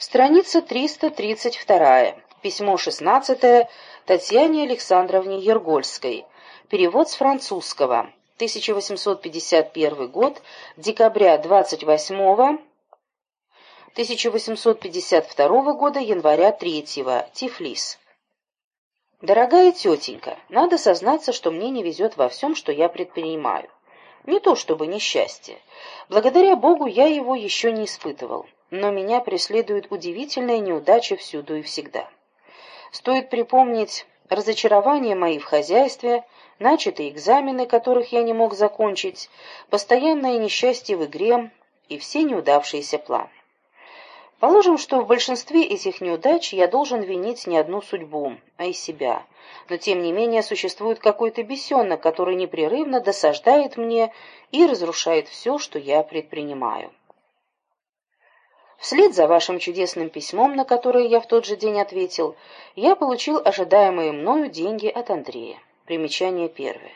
Страница 332. Письмо 16 Татьяне Александровне Ергольской. Перевод с французского. 1851 год, декабря 28 1852 года, января 3 Тифлис. Дорогая тетенька, надо сознаться, что мне не везет во всем, что я предпринимаю. Не то чтобы несчастье. Благодаря Богу я его еще не испытывал. Но меня преследует удивительная неудача всюду и всегда. Стоит припомнить разочарования мои в хозяйстве, начатые экзамены, которых я не мог закончить, постоянное несчастье в игре и все неудавшиеся планы. Положим, что в большинстве этих неудач я должен винить не одну судьбу, а и себя. Но тем не менее существует какой-то бесенок, который непрерывно досаждает мне и разрушает все, что я предпринимаю. Вслед за вашим чудесным письмом, на которое я в тот же день ответил, я получил ожидаемые мною деньги от Андрея. Примечание первое.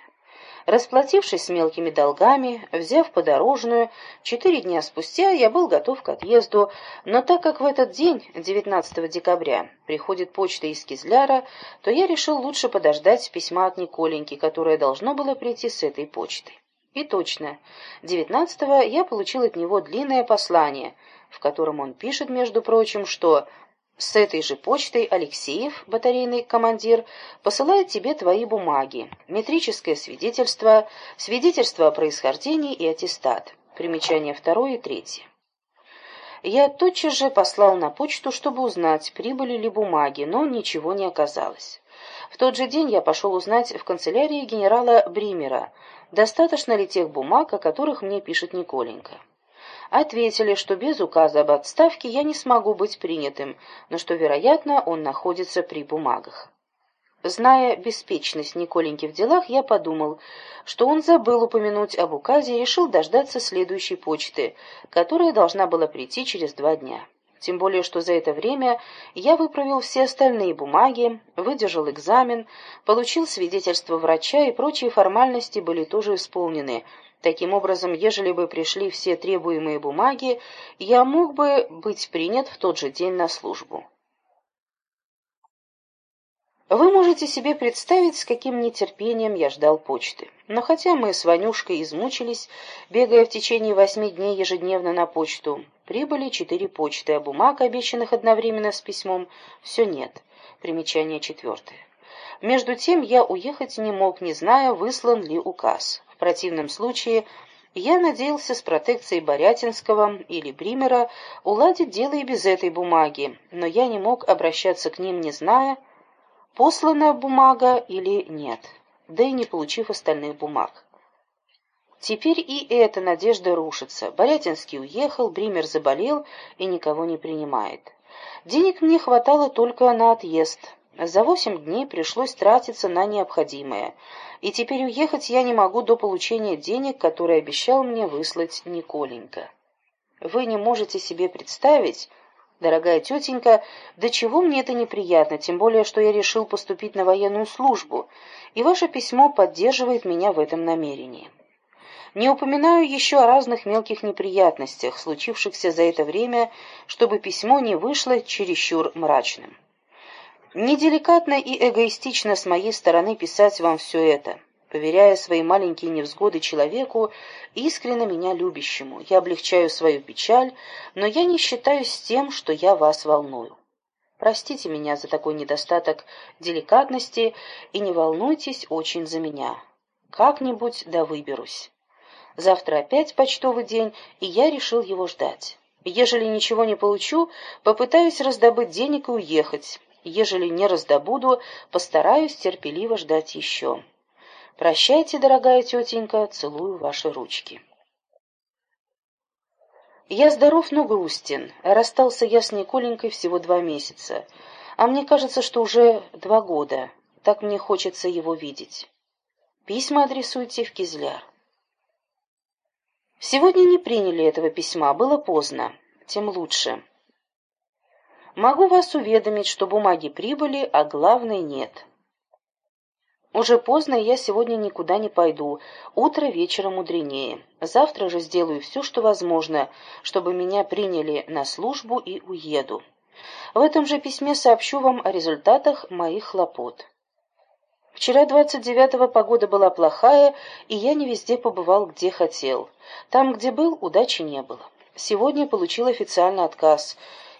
Расплатившись с мелкими долгами, взяв подорожную, четыре дня спустя я был готов к отъезду, но так как в этот день, 19 декабря, приходит почта из Кизляра, то я решил лучше подождать письма от Николеньки, которое должно было прийти с этой почтой. И точно, 19-го я получил от него длинное послание, в котором он пишет, между прочим, что с этой же почтой Алексеев, батарейный командир, посылает тебе твои бумаги, метрическое свидетельство, свидетельство о происхождении и аттестат. Примечания второе и третье. Я тотчас же послал на почту, чтобы узнать, прибыли ли бумаги, но ничего не оказалось. В тот же день я пошел узнать в канцелярии генерала Бримера, достаточно ли тех бумаг, о которых мне пишет Николенька ответили, что без указа об отставке я не смогу быть принятым, но что, вероятно, он находится при бумагах. Зная беспечность Николеньки в делах, я подумал, что он забыл упомянуть об указе и решил дождаться следующей почты, которая должна была прийти через два дня. Тем более, что за это время я выправил все остальные бумаги, выдержал экзамен, получил свидетельство врача и прочие формальности были тоже исполнены, Таким образом, ежели бы пришли все требуемые бумаги, я мог бы быть принят в тот же день на службу. Вы можете себе представить, с каким нетерпением я ждал почты. Но хотя мы с Ванюшкой измучились, бегая в течение восьми дней ежедневно на почту, прибыли четыре почты, а бумаг, обещанных одновременно с письмом, все нет. Примечание четвертое. Между тем я уехать не мог, не зная, выслан ли указ. В противном случае я надеялся с протекцией Борятинского или Бримера уладить дело и без этой бумаги, но я не мог обращаться к ним, не зная, послана бумага или нет, да и не получив остальных бумаг. Теперь и эта надежда рушится. Борятинский уехал, Бример заболел и никого не принимает. Денег мне хватало только на отъезд. За восемь дней пришлось тратиться на необходимое, и теперь уехать я не могу до получения денег, которые обещал мне выслать Николенька. Вы не можете себе представить, дорогая тетенька, до чего мне это неприятно, тем более, что я решил поступить на военную службу, и ваше письмо поддерживает меня в этом намерении. Не упоминаю еще о разных мелких неприятностях, случившихся за это время, чтобы письмо не вышло чересчур мрачным. Неделикатно и эгоистично с моей стороны писать вам все это, поверяя свои маленькие невзгоды человеку, искренне меня любящему. Я облегчаю свою печаль, но я не считаюсь тем, что я вас волную. Простите меня за такой недостаток деликатности и не волнуйтесь очень за меня. Как-нибудь да выберусь. Завтра опять почтовый день, и я решил его ждать. Ежели ничего не получу, попытаюсь раздобыть денег и уехать. Ежели не раздобуду, постараюсь терпеливо ждать еще. Прощайте, дорогая тетенька, целую ваши ручки. Я здоров, но грустен. Расстался я с Николенькой всего два месяца. А мне кажется, что уже два года. Так мне хочется его видеть. Письма адресуйте в Кизляр. Сегодня не приняли этого письма, было поздно. Тем лучше. Могу вас уведомить, что бумаги прибыли, а главное нет. Уже поздно, и я сегодня никуда не пойду. Утро вечера мудренее. Завтра же сделаю все, что возможно, чтобы меня приняли на службу и уеду. В этом же письме сообщу вам о результатах моих хлопот. Вчера 29-го погода была плохая, и я не везде побывал, где хотел. Там, где был, удачи не было. Сегодня получил официальный отказ.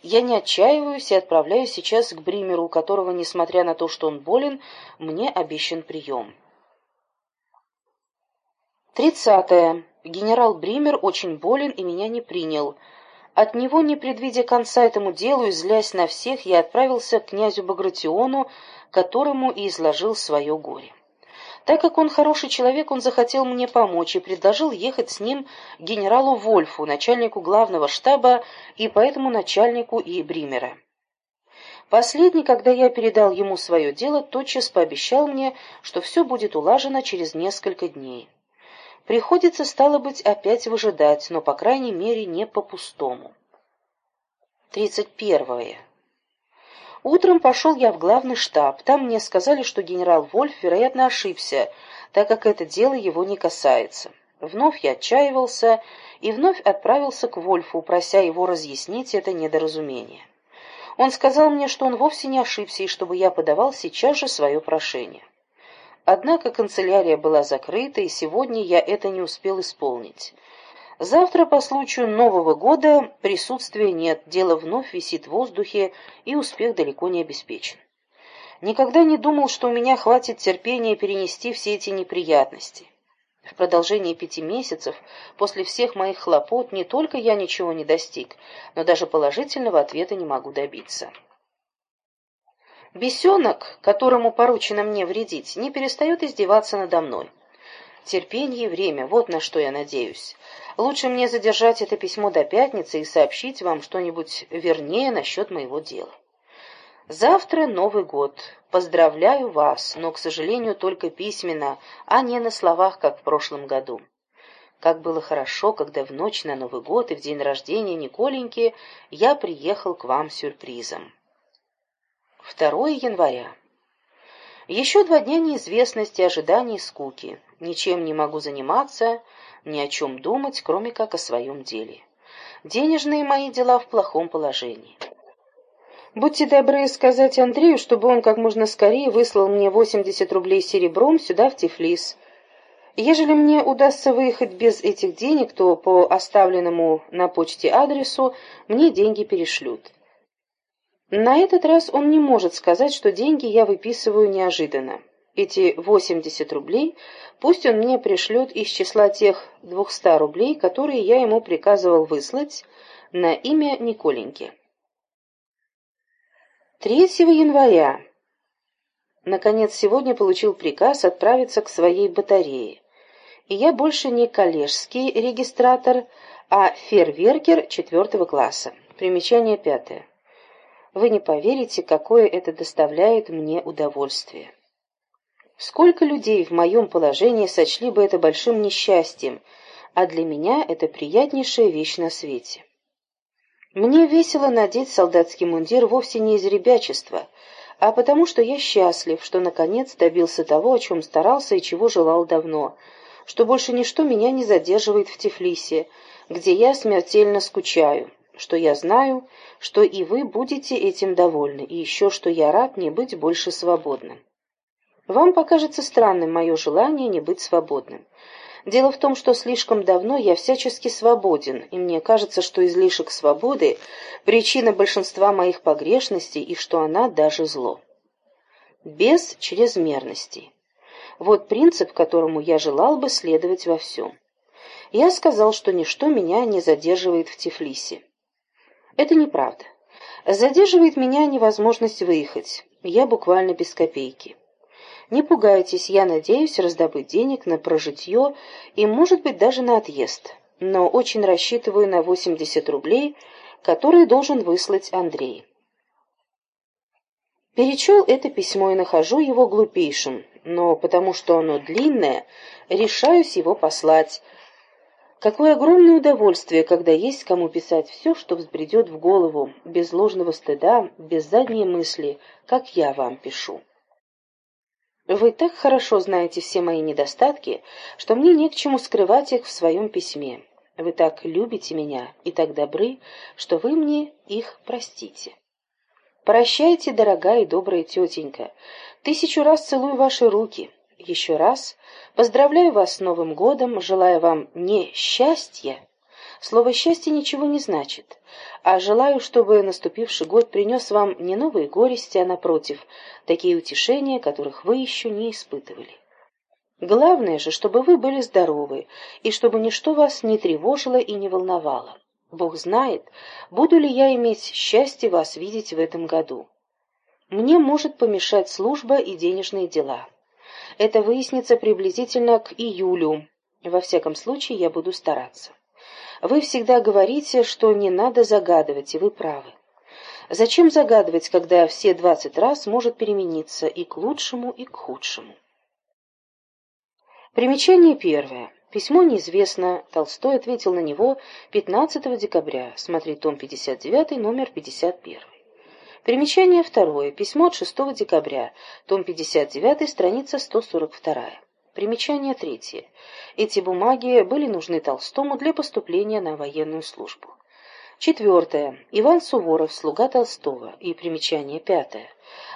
Я не отчаиваюсь и отправляюсь сейчас к Бримеру, у которого, несмотря на то, что он болен, мне обещан прием. Тридцатое. Генерал Бример очень болен и меня не принял. От него, не предвидя конца этому делу и злясь на всех, я отправился к князю Багратиону, которому и изложил свое горе. Так как он хороший человек, он захотел мне помочь и предложил ехать с ним генералу Вольфу, начальнику главного штаба и поэтому начальнику и Бримера. Последний, когда я передал ему свое дело, тотчас пообещал мне, что все будет улажено через несколько дней. Приходится, стало быть, опять выжидать, но, по крайней мере, не по-пустому. Тридцать первое. Утром пошел я в главный штаб. Там мне сказали, что генерал Вольф, вероятно, ошибся, так как это дело его не касается. Вновь я отчаивался и вновь отправился к Вольфу, прося его разъяснить это недоразумение. Он сказал мне, что он вовсе не ошибся и чтобы я подавал сейчас же свое прошение. Однако канцелярия была закрыта, и сегодня я это не успел исполнить. Завтра по случаю Нового года присутствия нет, дело вновь висит в воздухе, и успех далеко не обеспечен. Никогда не думал, что у меня хватит терпения перенести все эти неприятности. В продолжении пяти месяцев, после всех моих хлопот, не только я ничего не достиг, но даже положительного ответа не могу добиться. Бесенок, которому поручено мне вредить, не перестает издеваться надо мной. Терпение и время — вот на что я надеюсь. Лучше мне задержать это письмо до пятницы и сообщить вам что-нибудь вернее насчет моего дела. Завтра Новый год. Поздравляю вас, но, к сожалению, только письменно, а не на словах, как в прошлом году. Как было хорошо, когда в ночь на Новый год и в день рождения Николеньки я приехал к вам сюрпризом. 2 января. Еще два дня неизвестности, ожиданий, скуки. Ничем не могу заниматься, ни о чем думать, кроме как о своем деле. Денежные мои дела в плохом положении. Будьте добры сказать Андрею, чтобы он как можно скорее выслал мне 80 рублей серебром сюда, в Тифлис. Ежели мне удастся выехать без этих денег, то по оставленному на почте адресу мне деньги перешлют. На этот раз он не может сказать, что деньги я выписываю неожиданно. Эти 80 рублей пусть он мне пришлет из числа тех 200 рублей, которые я ему приказывал выслать на имя Николеньки. 3 января. Наконец, сегодня получил приказ отправиться к своей батарее. И я больше не коллежский регистратор, а фейерверкер четвертого класса. Примечание пятое. Вы не поверите, какое это доставляет мне удовольствие. Сколько людей в моем положении сочли бы это большим несчастьем, а для меня это приятнейшая вещь на свете. Мне весело надеть солдатский мундир вовсе не из ребячества, а потому что я счастлив, что наконец добился того, о чем старался и чего желал давно, что больше ничто меня не задерживает в Тифлисе, где я смертельно скучаю, что я знаю, что и вы будете этим довольны, и еще что я рад не быть больше свободным. Вам покажется странным мое желание не быть свободным. Дело в том, что слишком давно я всячески свободен, и мне кажется, что излишек свободы – причина большинства моих погрешностей, и что она даже зло. Без чрезмерности. Вот принцип, которому я желал бы следовать во всем. Я сказал, что ничто меня не задерживает в Тифлисе. Это неправда. Задерживает меня невозможность выехать. Я буквально без копейки. Не пугайтесь, я надеюсь раздобыть денег на прожитье и, может быть, даже на отъезд. Но очень рассчитываю на 80 рублей, которые должен выслать Андрей. Перечел это письмо и нахожу его глупейшим, но потому что оно длинное, решаюсь его послать, Какое огромное удовольствие, когда есть кому писать все, что взбредет в голову, без ложного стыда, без задней мысли, как я вам пишу. Вы так хорошо знаете все мои недостатки, что мне не к чему скрывать их в своем письме. Вы так любите меня и так добры, что вы мне их простите. Прощайте, дорогая и добрая тетенька. Тысячу раз целую ваши руки. Еще раз поздравляю вас с Новым годом, желаю вам не счастья. Слово «счастье» ничего не значит, а желаю, чтобы наступивший год принес вам не новые горести, а, напротив, такие утешения, которых вы еще не испытывали. Главное же, чтобы вы были здоровы, и чтобы ничто вас не тревожило и не волновало. Бог знает, буду ли я иметь счастье вас видеть в этом году. Мне может помешать служба и денежные дела. Это выяснится приблизительно к июлю. Во всяком случае, я буду стараться. Вы всегда говорите, что не надо загадывать, и вы правы. Зачем загадывать, когда все двадцать раз может перемениться и к лучшему, и к худшему? Примечание первое. Письмо неизвестно. Толстой ответил на него 15 декабря. Смотри том 59, номер 51. Примечание второе. Письмо от 6 декабря. Том 59, страница 142. Примечание третье. Эти бумаги были нужны Толстому для поступления на военную службу. Четвертое. Иван Суворов, слуга Толстого. И примечание пятое.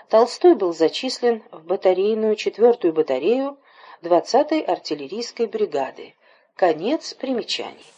Толстой был зачислен в батарейную четвертую батарею 20-й артиллерийской бригады. Конец примечаний.